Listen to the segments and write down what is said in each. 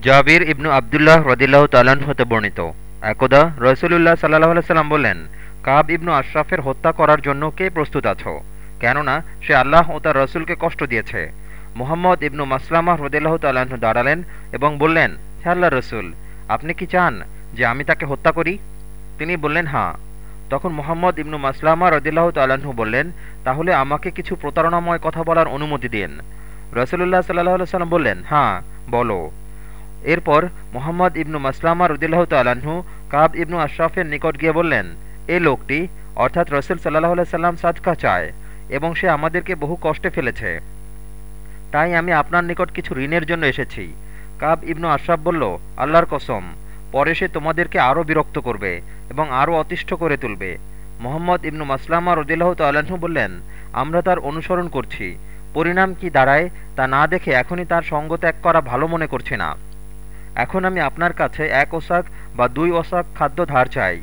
জাবির ইবনু আবদুল্লাহ রদিল্লাহ তালান হতে বর্ণিত। একদা রসুলুল্লাহ সাল্লাহ সাল্লাম বললেন, কাব ইবনু আশরাফের হত্যা করার জন্য কে প্রস্তুত আছো? কেননা সে আল্লাহ ও তার রসুলকে কষ্ট দিয়েছে। মোহাম্মদ ইবনু মাসলামা রদিল্লাহ তালাহ দাঁড়ালেন এবং বললেন, হে আল্লাহ রসুল, আপনি কি চান যে আমি তাকে হত্যা করি? তিনি বললেন হাঁ তখন মোহাম্মদ ইবনু মাসলামা রদিল্লাহ তাল্লাহ্ন বললেন, তাহলে আমাকে কিছু প্রতারণাময় কথা বলার অনুমতি দিন। রসুল্লাহ সাল্লাহ সাল্লাম বললেন হ্যাঁ বলো। এরপর মোহাম্মদ ইবনু মাসলামা রদিল্লাহ তাল্লাহ্ন কাব ইবনু আশরাফের নিকট গিয়ে বললেন এই লোকটি অর্থাৎ রসুল সাল্লাহ সাল্লাম সাদকা চায় এবং সে আমাদেরকে বহু কষ্টে ফেলেছে। তাই আমি আপনার নিকট কিছু ঋণের জন্য এসেছি। কাব ইবনু আশরাফ বলল, আল্লাহর কসম, পরে সে তোমাদেরকে আরও বিরক্ত করবে এবং আরও অতিষ্ঠ করে তুলবে। মোহাম্মদ ইবনু মাসলামা রদিল্লাহ তাল্লাহ্ন বললেন, আমরা তার অনুসরণ করছি। পরিণাম কি দাঁড়ায় তা না দেখে এখনই তার সঙ্গ ত্যাগ করা ভালো মনে করছি না। এখন আমি আপনার কাছে এক ওসাক বা দুই ওসাক খাদ্য ধার চাই।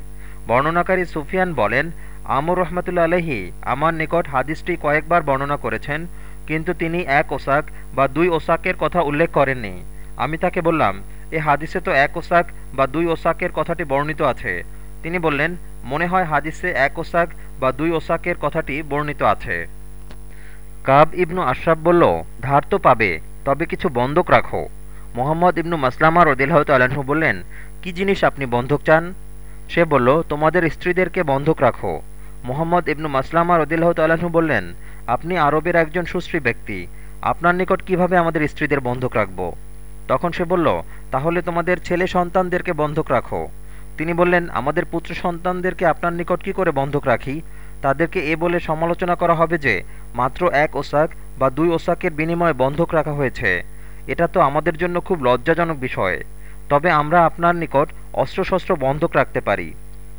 বর্ণনাকারী সুফিয়ান বলেন, আমর রহমতুল্লা আলহি আমার নিকট হাদিসটি কয়েকবার বর্ণনা করেছেন, কিন্তু তিনি এক ওসাক বা দুই ওসাকের কথা উল্লেখ করেননি। আমি তাকে বললাম, এ হাদিসে তো এক ওসাক বা দুই ওসাকের কথাটি বর্ণিত আছে। তিনি বললেন, মনে হয় হাদিসে এক ওসাক বা দুই ওসাকের কথাটি বর্ণিত আছে। কাব ইবনু আশরাফ বলল, ধার তো পাবে, তবে কিছু বন্ধক রাখো। মোহাম্মদ ইবনু মাসলামা রদিল্লাহ তাল্লাহ্ন বললেন, কি জিনিস আপনি বন্ধক চান? সে বলল, তোমাদের স্ত্রীদেরকে বন্ধক রাখো। মোহাম্মদ ইবনু মাসলামা রদিল্লাহ তাল্লাহ্ন বললেন, আপনি আরবের একজন সুশ্রী ব্যক্তি, আপনার নিকট কীভাবে আমাদের স্ত্রীদের বন্ধক রাখব? তখন সে বলল, তাহলে তোমাদের ছেলে সন্তানদেরকে বন্ধক রাখো। তিনি বললেন, আমাদের পুত্র সন্তানদেরকে আপনার নিকট কি করে বন্ধক রাখি? তাদেরকে এ বলে সমালোচনা করা হবে যে, মাত্র এক ওসাক বা দুই ওসাকের বিনিময়ে বন্ধক রাখা হয়েছে। এটা তো আমাদের জন্য খুব লজ্জাজনক বিষয়। তবে আমরা আপনার নিকট অস্ত্রশস্ত্র বন্ধক রাখতে পারি।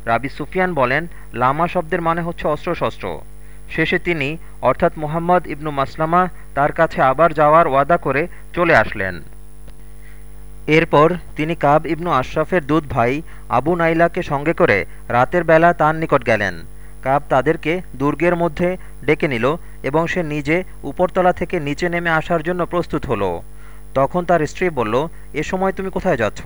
রাবি সুফিয়ান বলেন, লামা শব্দের মানে হচ্ছে অস্ত্রশস্ত্র। শেষে তিনি, অর্থাৎ মুহাম্মদ ইবনু মাসলামা, তার কাছে আবার যাওয়ার ওয়াদা করে চলে আসলেন। এরপর তিনি কাব ইবনু আশরাফের দুধ ভাই আবু নাইলাকে সঙ্গে করে রাতের বেলা তার নিকট গেলেন। কাব তাদেরকে দুর্গের মধ্যে ডেকে নিল এবং সে নিজে উপরতলা থেকে নিচে নেমে আসার জন্য প্রস্তুত হলো। তখন তার স্ত্রী বলল, এ সময় তুমি কোথায় যাচ্ছ?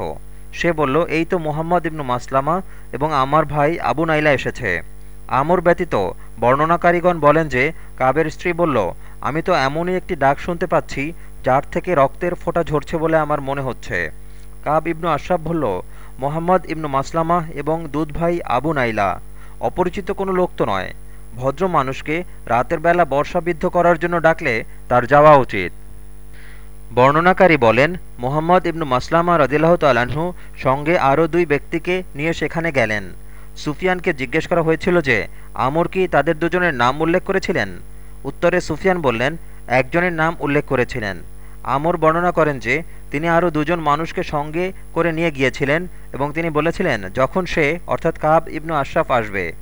সে বলল, এই তো মোহাম্মদ ইবনু মাসলামা এবং আমার ভাই আবু নাইলা এসেছে। আমর ব্যতীত বর্ণনাকারীগণ বলেন যে, কাবের স্ত্রী বলল, আমি তো এমনই একটি ডাক শুনতে পাচ্ছি, যার থেকে রক্তের ফোঁটা ঝরছে বলে আমার মনে হচ্ছে। কাব ইবনু আশরাফ বলল, মোহাম্মদ ইবনু মাসলামা এবং দুধ ভাই আবু নাইলা অপরিচিত কোনো লোক তো নয়। ভদ্র মানুষকে রাতের বেলা বর্ষাবিদ্ধ করার জন্য ডাকলে তার যাওয়া উচিত। বর্ণনাকারী বলেন, মোহাম্মদ ইবনু মাসলামা রদিল্লাহ তালাহু সঙ্গে আরও দুই ব্যক্তিকে নিয়ে সেখানে গেলেন। সুফিয়ানকে জিজ্ঞেস করা হয়েছিল যে, আমর কি তাদের দুজনের নাম উল্লেখ করেছিলেন? উত্তরে সুফিয়ান বললেন, একজনের নাম উল্লেখ করেছিলেন। আমর বর্ণনা করেন যে, তিনি আরও দুজন মানুষকে সঙ্গে করে নিয়ে গিয়েছিলেন এবং তিনি বলেছিলেন, যখন সে, অর্থাৎ কাব ইবনু আশরাফ আসবে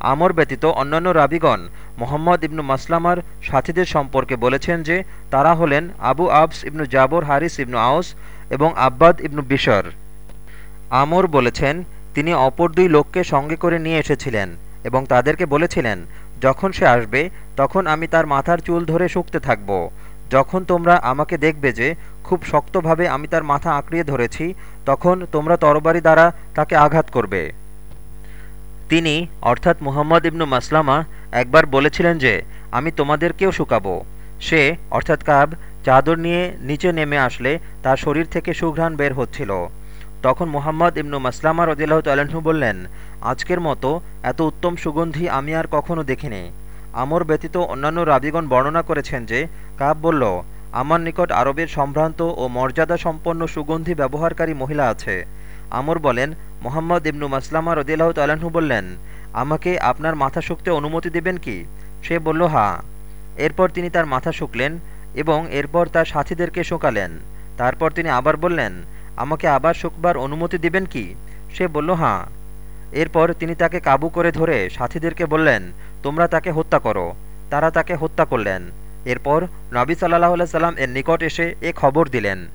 আমর ব্যতীত অন্যান্য রাবিগণ মোহাম্মদ ইবনু মাসলামার সাথীদের সম্পর্কে বলেছেন যে, তারা হলেন আবু আবস ইবনু জাবর, হারিস ইবনু আউস এবং আব্বাদ ইবনু বিশর। আমর বলেছেন, তিনি অপর দুই লোককে সঙ্গে করে নিয়ে এসেছিলেন এবং তাদেরকে বলেছিলেন, যখন সে আসবে, তখন আমি তার মাথার চুল ধরে শুকতে থাকব। যখন তোমরা আমাকে দেখবে যে খুব শক্তভাবে আমি তার মাথা আঁকড়িয়ে ধরেছি, তখন তোমরা তরবারি দ্বারা তাকে আঘাত করবে। তিনি, অর্থাৎ মুহাম্মদ ইবনু মাসলামা, একবার বলেছিলেন যে, আমি তোমাদেরকেও শুকাবো। সে, অর্থাৎ কাব, চাদর নিয়ে নিচে নেমে আসলে তার শরীর থেকে সুঘ্রাণ বের হচ্ছিল। তখন মুহাম্মদ ইবনু মাসলামা রদিল্লাহ তাল্লাহ্ন বললেন, আজকের মতো এত উত্তম সুগন্ধি আমি আর কখনো দেখিনি। আমর ব্যতীত অন্যান্য রাবিগণ বর্ণনা করেছেন যে, কাব বলল, আমার নিকট আরবের সম্ভ্রান্ত ও মর্যাদা সম্পন্ন সুগন্ধি ব্যবহারকারী মহিলা আছে। আমর বলেন, মোহাম্মদ ইবনু মাসলামা রদিল্লাহ তাল্লাহ্ন বললেন, আমাকে আপনার মাথা শুকতে অনুমতি দেবেন কি? সে বলল, হা। এরপর তিনি তার মাথা শুকলেন এবং এরপর তার সাথীদেরকে শোকালেন। তারপর তিনি আবার বললেন, আমাকে আবার শুকবার অনুমতি দিবেন কি? সে বলল, হাঁ। এরপর তিনি তাকে কাবু করে ধরে সাথীদেরকে বললেন, তোমরা তাকে হত্যা করো। তারা তাকে হত্যা করলেন। এরপর নবী সাল্লাহ সাল্লাম এর নিকট এসে এ খবর দিলেন।